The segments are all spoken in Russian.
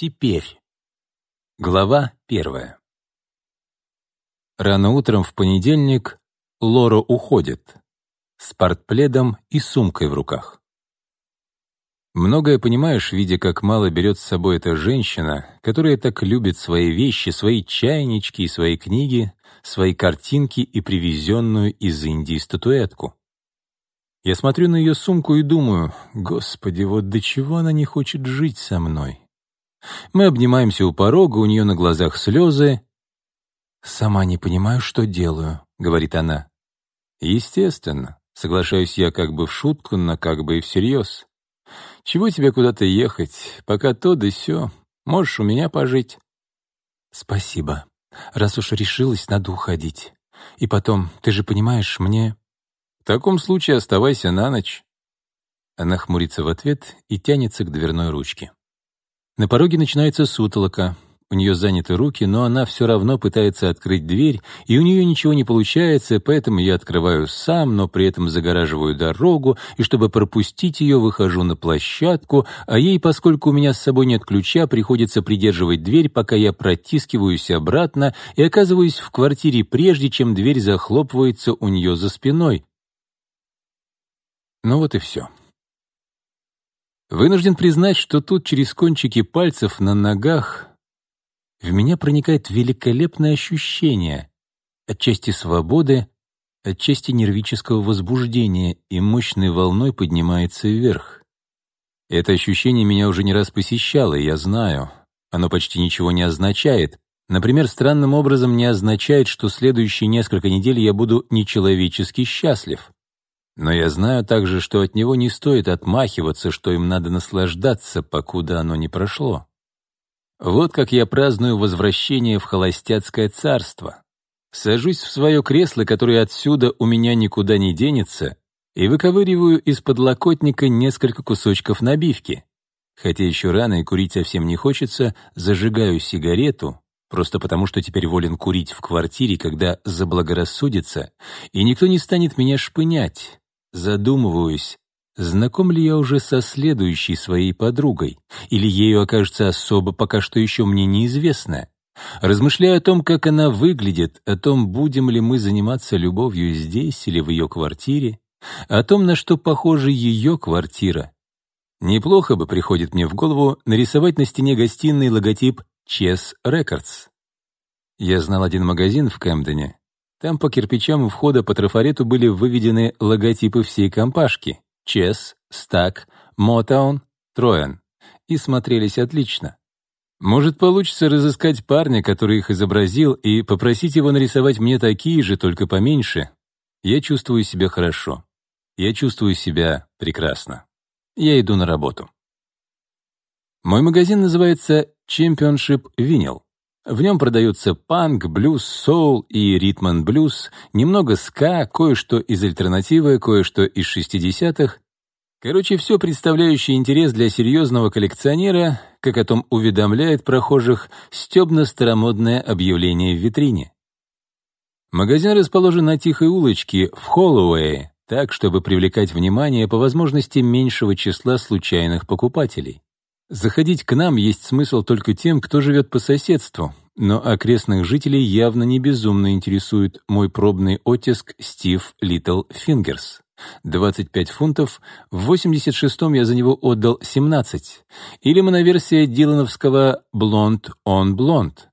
Теперь. Глава первая. Рано утром в понедельник Лора уходит с портпледом и сумкой в руках. Многое понимаешь, видя, как мало берет с собой эта женщина, которая так любит свои вещи, свои чайнички и свои книги, свои картинки и привезенную из Индии статуэтку. Я смотрю на ее сумку и думаю, «Господи, вот до чего она не хочет жить со мной?» Мы обнимаемся у порога, у нее на глазах слезы. «Сама не понимаю, что делаю», — говорит она. «Естественно», — соглашаюсь я как бы в шутку, но как бы и всерьез. «Чего тебе куда-то ехать? Пока то да сё. Можешь у меня пожить». «Спасибо, раз уж решилась, надо уходить. И потом, ты же понимаешь, мне...» «В таком случае оставайся на ночь». Она хмурится в ответ и тянется к дверной ручке. На пороге начинается сутолока. У нее заняты руки, но она все равно пытается открыть дверь, и у нее ничего не получается, поэтому я открываю сам, но при этом загораживаю дорогу, и чтобы пропустить ее, выхожу на площадку, а ей, поскольку у меня с собой нет ключа, приходится придерживать дверь, пока я протискиваюсь обратно и оказываюсь в квартире прежде, чем дверь захлопывается у нее за спиной. Ну вот и все. Вынужден признать, что тут через кончики пальцев на ногах в меня проникает великолепное ощущение отчасти свободы, отчасти нервического возбуждения и мощной волной поднимается вверх. Это ощущение меня уже не раз посещало, и я знаю. Оно почти ничего не означает. Например, странным образом не означает, что следующие несколько недель я буду нечеловечески счастлив. Но я знаю также, что от него не стоит отмахиваться, что им надо наслаждаться, покуда оно не прошло. Вот как я праздную возвращение в холостяцкое царство. Сажусь в свое кресло, которое отсюда у меня никуда не денется, и выковыриваю из подлокотника несколько кусочков набивки. Хотя еще рано и курить совсем не хочется, зажигаю сигарету, просто потому что теперь волен курить в квартире, когда заблагорассудится, и никто не станет меня шпынять. Задумываюсь, знаком ли я уже со следующей своей подругой, или ею окажется особо пока что еще мне неизвестная. Размышляю о том, как она выглядит, о том, будем ли мы заниматься любовью здесь или в ее квартире, о том, на что похожа ее квартира. Неплохо бы, приходит мне в голову, нарисовать на стене гостиной логотип Chess Records. Я знал один магазин в Кэмдене, там по кирпичам у входа по трафарету были выведены логотипы всей компашки — Чес, Стак, Мотаун, Троен. И смотрелись отлично. Может, получится разыскать парня, который их изобразил, и попросить его нарисовать мне такие же, только поменьше. Я чувствую себя хорошо. Я чувствую себя прекрасно. Я иду на работу. Мой магазин называется Чемпионшип Винил. В нем продаются панк, блюз, соул и ритм блюз, немного ска, кое-что из альтернативы, кое-что из 60-х. Короче, все представляющее интерес для серьезного коллекционера, как о том уведомляет прохожих стебно-старомодное объявление в витрине. Магазин расположен на тихой улочке в Холлоуэе, так, чтобы привлекать внимание по возможности меньшего числа случайных покупателей. Заходить к нам есть смысл только тем, кто живет по соседству, но окрестных жителей явно не безумно интересует мой пробный оттиск Стив Литл Фингерс. 25 фунтов, в 86-м я за него отдал 17. Или моноверсия Дилановского «Блонд он блонд».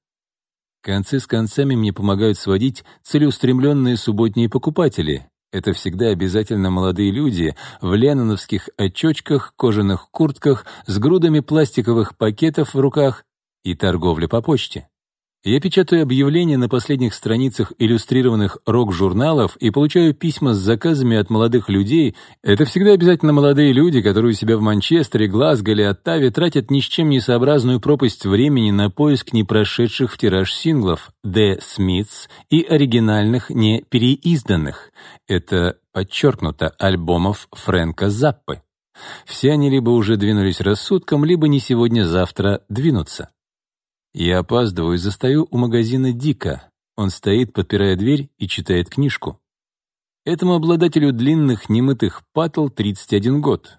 Концы с концами мне помогают сводить целеустремленные субботние покупатели. Это всегда обязательно молодые люди в леноновских очочках, кожаных куртках, с грудами пластиковых пакетов в руках и торговля по почте. Я печатаю объявления на последних страницах иллюстрированных рок-журналов и получаю письма с заказами от молодых людей. Это всегда обязательно молодые люди, которые у себя в Манчестере, Глазго или Оттаве тратят ни с чем не сообразную пропасть времени на поиск не прошедших в тираж синглов «The Smiths» и оригинальных не переизданных. Это подчеркнуто альбомов Фрэнка Заппы. Все они либо уже двинулись рассудком, либо не сегодня-завтра двинутся. Я опаздываю и застаю у магазина Дика. Он стоит, подпирая дверь, и читает книжку. Этому обладателю длинных немытых патл 31 год.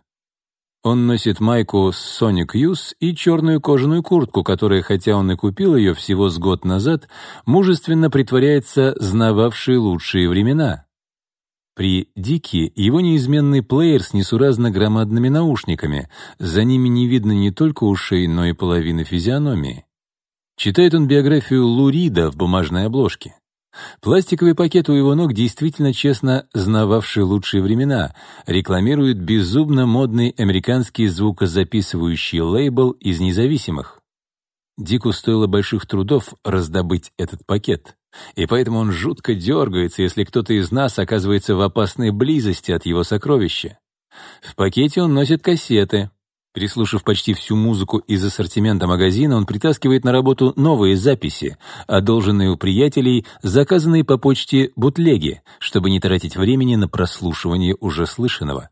Он носит майку с Sonic Youth и черную кожаную куртку, которая, хотя он и купил ее всего с год назад, мужественно притворяется знававшие лучшие времена. При Дике его неизменный плеер с несуразно громадными наушниками, за ними не видно не только ушей, но и половины физиономии. Читает он биографию Лурида в бумажной обложке. Пластиковый пакет у его ног действительно честно знававший лучшие времена, рекламирует безумно модный американский звукозаписывающий лейбл из независимых. Дику стоило больших трудов раздобыть этот пакет, и поэтому он жутко дергается, если кто-то из нас оказывается в опасной близости от его сокровища. В пакете он носит кассеты, Переслушав почти всю музыку из ассортимента магазина, он притаскивает на работу новые записи, одолженные у приятелей, заказанные по почте бутлеги, чтобы не тратить времени на прослушивание уже слышанного.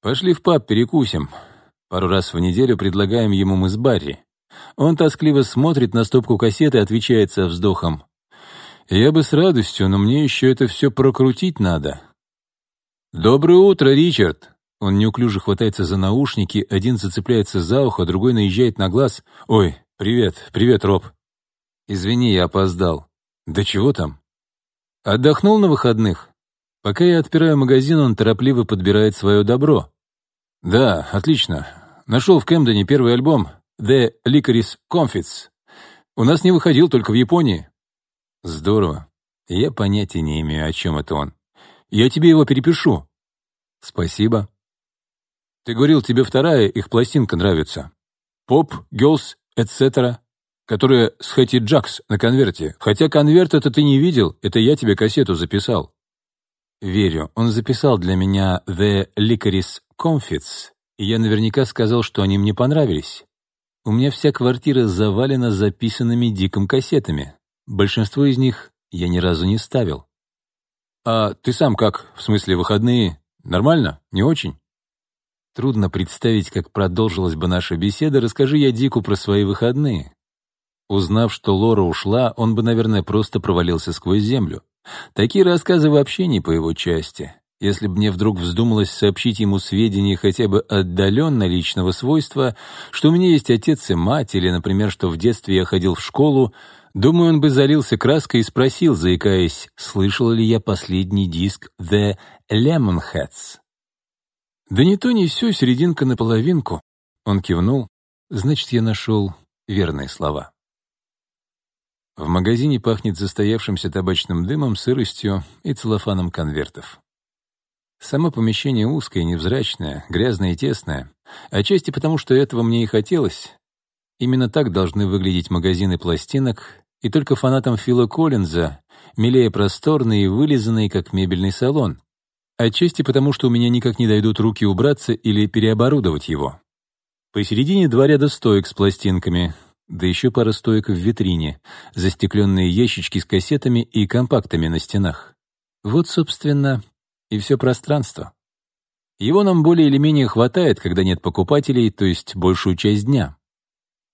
«Пошли в паб, перекусим. Пару раз в неделю предлагаем ему мы с Барри. Он тоскливо смотрит на стопку кассет и отвечает со вздохом. «Я бы с радостью, но мне еще это все прокрутить надо». «Доброе утро, Ричард!» Он неуклюже хватается за наушники, один зацепляется за ухо, другой наезжает на глаз. «Ой, привет, привет, Роб!» «Извини, я опоздал». «Да чего там?» «Отдохнул на выходных?» Пока я отпираю магазин, он торопливо подбирает свое добро. «Да, отлично. Нашел в Кэмдоне первый альбом «The Licorice Confits». У нас не выходил, только в Японии». «Здорово. Я понятия не имею, о чем это он. Я тебе его перепишу». «Спасибо», ты говорил, тебе вторая их пластинка нравится. Поп, Girls, etc., которая с Хэти Джакс на конверте. Хотя конверт это ты не видел, это я тебе кассету записал. Верю, он записал для меня The Licorice Confits, и я наверняка сказал, что они мне понравились. У меня вся квартира завалена записанными диком кассетами. Большинство из них я ни разу не ставил. «А ты сам как? В смысле, выходные? Нормально? Не очень?» Трудно представить, как продолжилась бы наша беседа, расскажи я Дику про свои выходные. Узнав, что Лора ушла, он бы, наверное, просто провалился сквозь землю. Такие рассказы вообще не по его части. Если бы мне вдруг вздумалось сообщить ему сведения хотя бы отдаленно личного свойства, что у меня есть отец и мать, или, например, что в детстве я ходил в школу, думаю, он бы залился краской и спросил, заикаясь, слышал ли я последний диск «The Lemonheads». «Да не то, не все, серединка на половинку. Он кивнул. «Значит, я нашел верные слова». В магазине пахнет застоявшимся табачным дымом, сыростью и целлофаном конвертов. Само помещение узкое, невзрачное, грязное и тесное. Отчасти потому, что этого мне и хотелось. Именно так должны выглядеть магазины пластинок, и только фанатам Фила Коллинза милее просторные и вылизанные, как мебельный салон. Отчасти потому, что у меня никак не дойдут руки убраться или переоборудовать его. Посередине два ряда стоек с пластинками, да еще пара стоек в витрине, застекленные ящички с кассетами и компактами на стенах. Вот, собственно, и все пространство. Его нам более или менее хватает, когда нет покупателей, то есть большую часть дня.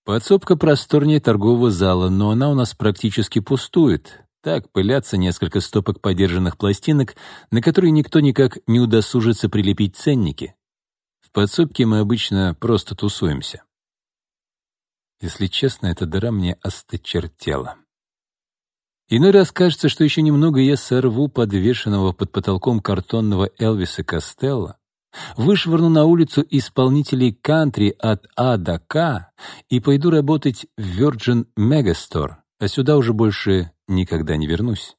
Подсобка просторнее торгового зала, но она у нас практически пустует. Так пылятся несколько стопок подержанных пластинок, на которые никто никак не удосужится прилепить ценники. В подсобке мы обычно просто тусуемся. Если честно, эта дыра мне осточертела. Иной раз кажется, что еще немного я сорву подвешенного под потолком картонного Элвиса Костелла, вышвырну на улицу исполнителей кантри от А до К и пойду работать в Virgin Megastore, а сюда уже больше никогда не вернусь.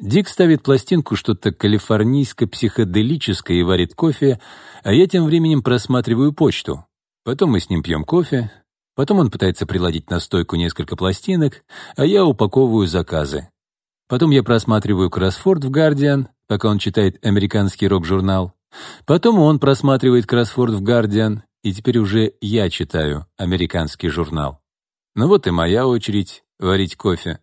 Дик ставит пластинку что-то калифорнийско-психоделическое и варит кофе, а я тем временем просматриваю почту. Потом мы с ним пьем кофе, потом он пытается приладить на стойку несколько пластинок, а я упаковываю заказы. Потом я просматриваю Кроссфорд в «Гардиан», пока он читает американский рок-журнал. Потом он просматривает Кроссфорд в «Гардиан», и теперь уже я читаю американский журнал. Ну вот и моя очередь варить кофе.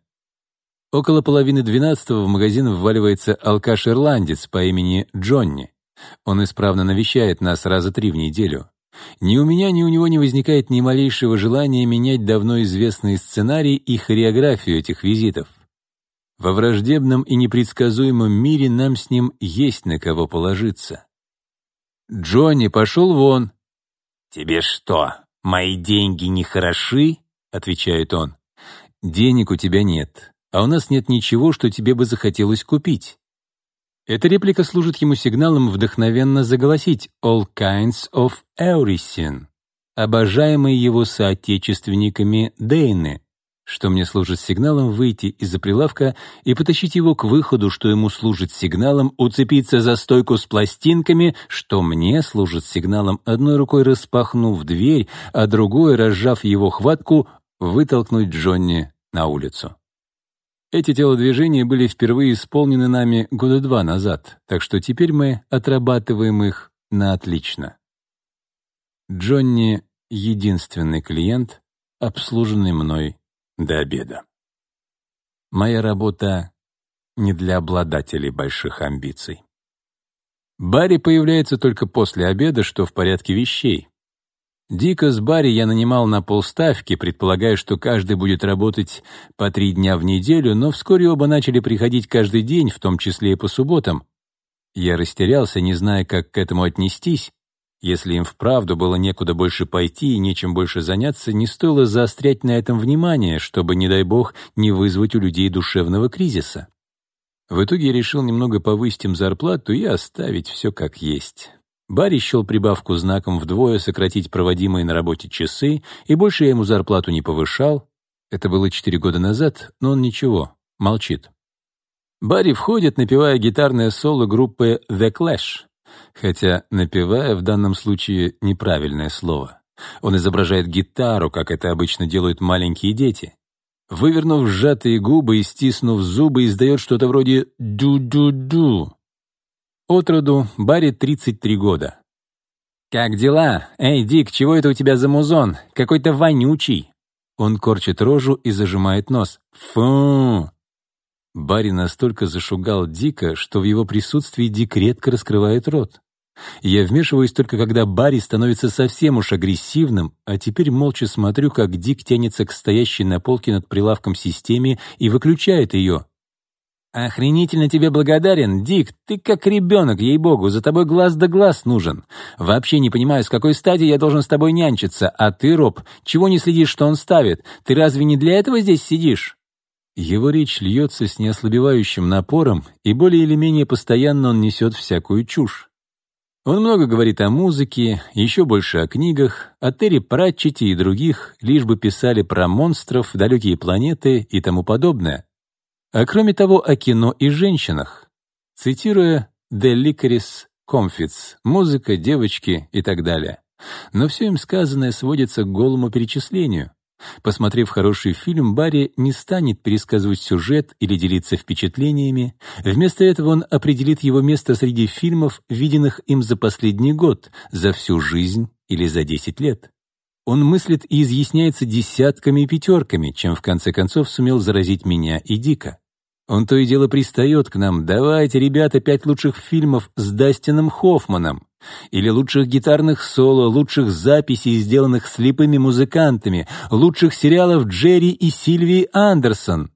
Около половины двенадцатого в магазин вваливается алкаш-ирландец по имени Джонни. Он исправно навещает нас раза три в неделю. Ни у меня, ни у него не возникает ни малейшего желания менять давно известные сценарии и хореографию этих визитов. Во враждебном и непредсказуемом мире нам с ним есть на кого положиться. «Джонни, пошел вон!» «Тебе что, мои деньги не хороши?» отвечает он. Денег у тебя нет, а у нас нет ничего, что тебе бы захотелось купить. Эта реплика служит ему сигналом вдохновенно заголосить «All kinds of everything», обожаемые его соотечественниками Дейны, что мне служит сигналом выйти из-за прилавка и потащить его к выходу, что ему служит сигналом уцепиться за стойку с пластинками, что мне служит сигналом одной рукой распахнув дверь, а другой, разжав его хватку, вытолкнуть Джонни на улицу. Эти телодвижения были впервые исполнены нами года два назад, так что теперь мы отрабатываем их на отлично. Джонни — единственный клиент, обслуженный мной до обеда. Моя работа не для обладателей больших амбиций. Барри появляется только после обеда, что в порядке вещей. Дика с Барри я нанимал на полставки, предполагая, что каждый будет работать по три дня в неделю, но вскоре оба начали приходить каждый день, в том числе и по субботам. Я растерялся, не зная, как к этому отнестись. Если им вправду было некуда больше пойти и нечем больше заняться, не стоило заострять на этом внимание, чтобы, не дай бог, не вызвать у людей душевного кризиса. В итоге я решил немного повысить им зарплату и оставить все как есть. Барри счел прибавку знаком вдвое сократить проводимые на работе часы, и больше я ему зарплату не повышал. Это было четыре года назад, но он ничего, молчит. Барри входит, напевая гитарное соло группы «The Clash», хотя «напевая» в данном случае неправильное слово. Он изображает гитару, как это обычно делают маленькие дети. Вывернув сжатые губы и стиснув зубы, издает что-то вроде «ду-ду-ду». От роду Барри 33 года. «Как дела? Эй, Дик, чего это у тебя за музон? Какой-то вонючий!» Он корчит рожу и зажимает нос. «Фу!» Барри настолько зашугал Дика, что в его присутствии Дик редко раскрывает рот. Я вмешиваюсь только когда Барри становится совсем уж агрессивным, а теперь молча смотрю, как Дик тянется к стоящей на полке над прилавком системе и выключает ее, «Охренительно тебе благодарен, Дик, ты как ребенок, ей-богу, за тобой глаз да глаз нужен. Вообще не понимаю, с какой стадии я должен с тобой нянчиться, а ты, Роб, чего не следишь, что он ставит? Ты разве не для этого здесь сидишь?» Его речь льется с неослабевающим напором, и более или менее постоянно он несет всякую чушь. Он много говорит о музыке, еще больше о книгах, о Терри Пратчете и других, лишь бы писали про монстров, далекие планеты и тому подобное. А кроме того, о кино и женщинах, цитируя «The Licorice Comfits» — музыка, девочки и так далее. Но все им сказанное сводится к голому перечислению. Посмотрев хороший фильм, Барри не станет пересказывать сюжет или делиться впечатлениями. Вместо этого он определит его место среди фильмов, виденных им за последний год, за всю жизнь или за 10 лет он мыслит и изъясняется десятками и пятерками, чем в конце концов сумел заразить меня и Дика. Он то и дело пристает к нам. «Давайте, ребята, пять лучших фильмов с Дастином Хоффманом» или лучших гитарных соло, лучших записей, сделанных слепыми музыкантами, лучших сериалов Джерри и Сильвии Андерсон.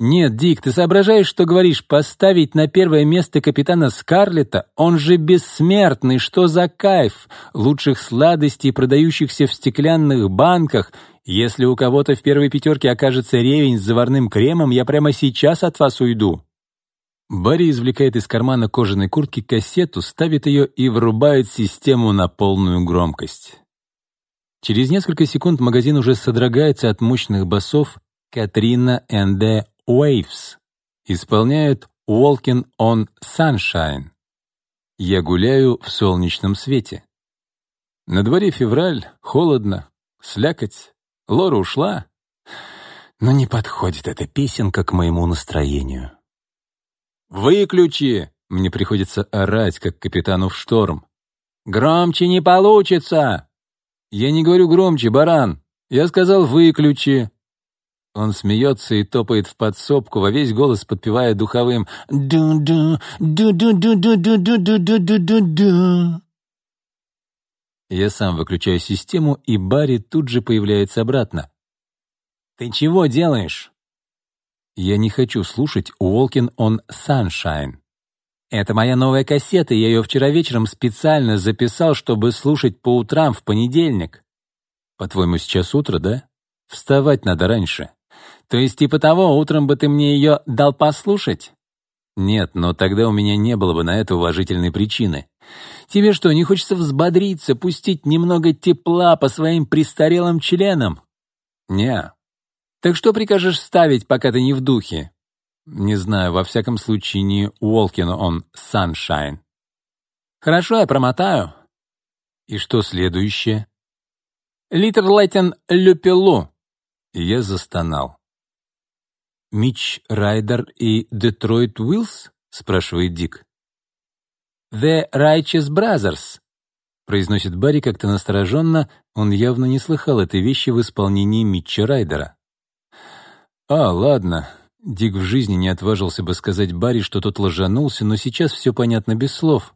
«Нет, Дик, ты соображаешь, что говоришь? Поставить на первое место капитана Скарлета? Он же бессмертный, что за кайф? Лучших сладостей, продающихся в стеклянных банках. Если у кого-то в первой пятерке окажется ревень с заварным кремом, я прямо сейчас от вас уйду». Барри извлекает из кармана кожаной куртки кассету, ставит ее и врубает систему на полную громкость. Через несколько секунд магазин уже содрогается от мощных басов «Катрина and Waves исполняет Walking on Sunshine. Я гуляю в солнечном свете. На дворе февраль, холодно, слякоть. Лора ушла. Но не подходит эта песенка к моему настроению. «Выключи!» — мне приходится орать, как капитану в шторм. «Громче не получится!» «Я не говорю громче, баран. Я сказал, выключи. Он смеется и топает в подсобку, во весь голос подпевая духовым «ду-ду, ду-ду-ду-ду-ду-ду-ду-ду-ду-ду». Я сам выключаю систему, и Барри тут же появляется обратно. «Ты чего делаешь?» Я не хочу слушать Уолкин он «Саншайн». Это моя новая кассета, я ее вчера вечером специально записал, чтобы слушать по утрам в понедельник. По-твоему, сейчас утро, да? Вставать надо раньше. То есть типа того, утром бы ты мне ее дал послушать? Нет, но тогда у меня не было бы на это уважительной причины. Тебе что, не хочется взбодриться, пустить немного тепла по своим престарелым членам? Не. Так что прикажешь ставить, пока ты не в духе? Не знаю, во всяком случае не Walking on Sunshine. Хорошо, я промотаю. И что следующее? Little Latin Lupe Lu. Я застонал. Митч Райдер и Detroit Wheels?» — спрашивает Дик. «The Righteous Brothers», — произносит Барри как-то настороженно, он явно не слыхал этой вещи в исполнении Митча Райдера. «А, ладно», — Дик в жизни не отважился бы сказать Барри, что тот лажанулся, но сейчас все понятно без слов.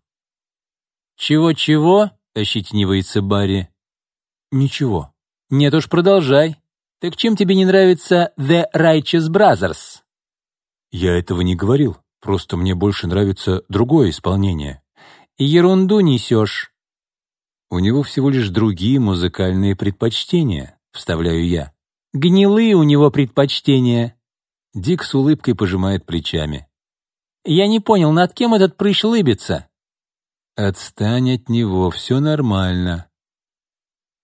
«Чего-чего?» — ощетинивается Барри. «Ничего». «Нет уж, продолжай». Так чем тебе не нравится The Righteous Brothers? Я этого не говорил. Просто мне больше нравится другое исполнение. И ерунду несешь. У него всего лишь другие музыкальные предпочтения, вставляю я. Гнилые у него предпочтения. Дик с улыбкой пожимает плечами. Я не понял, над кем этот прыщ лыбится? Отстань от него, все нормально.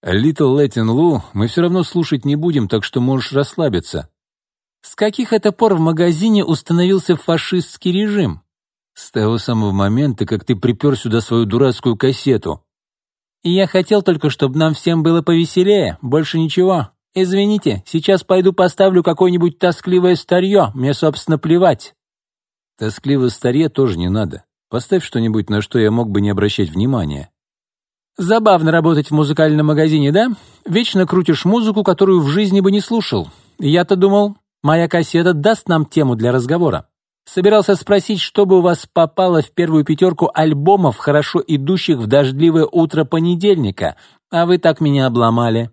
«Литл Лэтин Лу мы все равно слушать не будем, так что можешь расслабиться». «С каких это пор в магазине установился фашистский режим?» «С того самого момента, как ты припер сюда свою дурацкую кассету». И «Я хотел только, чтобы нам всем было повеселее, больше ничего. Извините, сейчас пойду поставлю какое-нибудь тоскливое старье, мне, собственно, плевать». «Тоскливое старье тоже не надо. Поставь что-нибудь, на что я мог бы не обращать внимания». Забавно работать в музыкальном магазине, да? Вечно крутишь музыку, которую в жизни бы не слушал. Я-то думал, моя кассета даст нам тему для разговора. Собирался спросить, что бы у вас попало в первую пятерку альбомов, хорошо идущих в дождливое утро понедельника, а вы так меня обломали.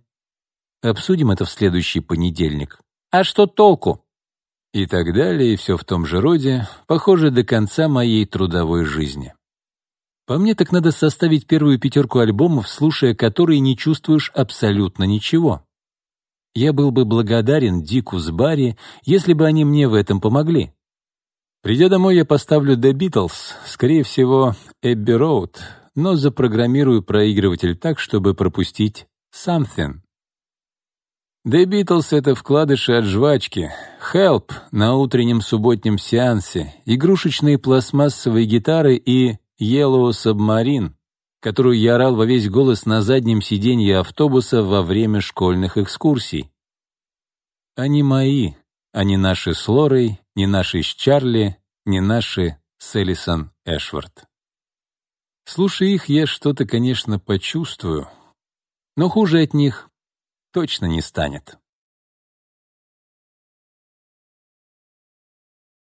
Обсудим это в следующий понедельник. А что толку? И так далее, и все в том же роде, похоже, до конца моей трудовой жизни. По мне так надо составить первую пятерку альбомов, слушая которые не чувствуешь абсолютно ничего. Я был бы благодарен Дику с Барри, если бы они мне в этом помогли. Придя домой, я поставлю The Beatles, скорее всего, Abbey Road, но запрограммирую проигрыватель так, чтобы пропустить Something. The Beatles — это вкладыши от жвачки, Help на утреннем субботнем сеансе, игрушечные пластмассовые гитары и Yellow Submarine, которую я орал во весь голос на заднем сиденье автобуса во время школьных экскурсий. Они мои, а они наши с Лорой, не наши с Чарли, не наши с Элисон Эшвард. Слушая их, я что-то, конечно, почувствую, но хуже от них точно не станет.